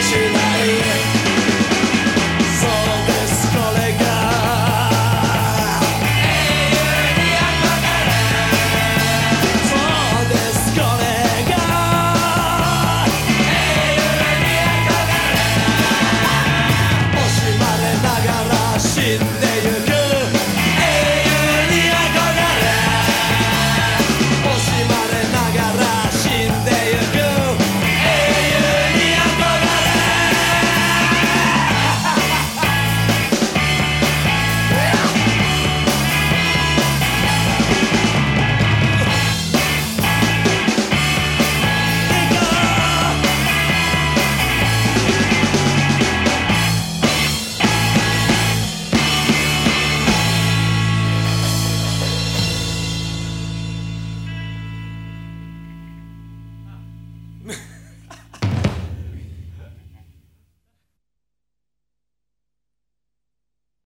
picture that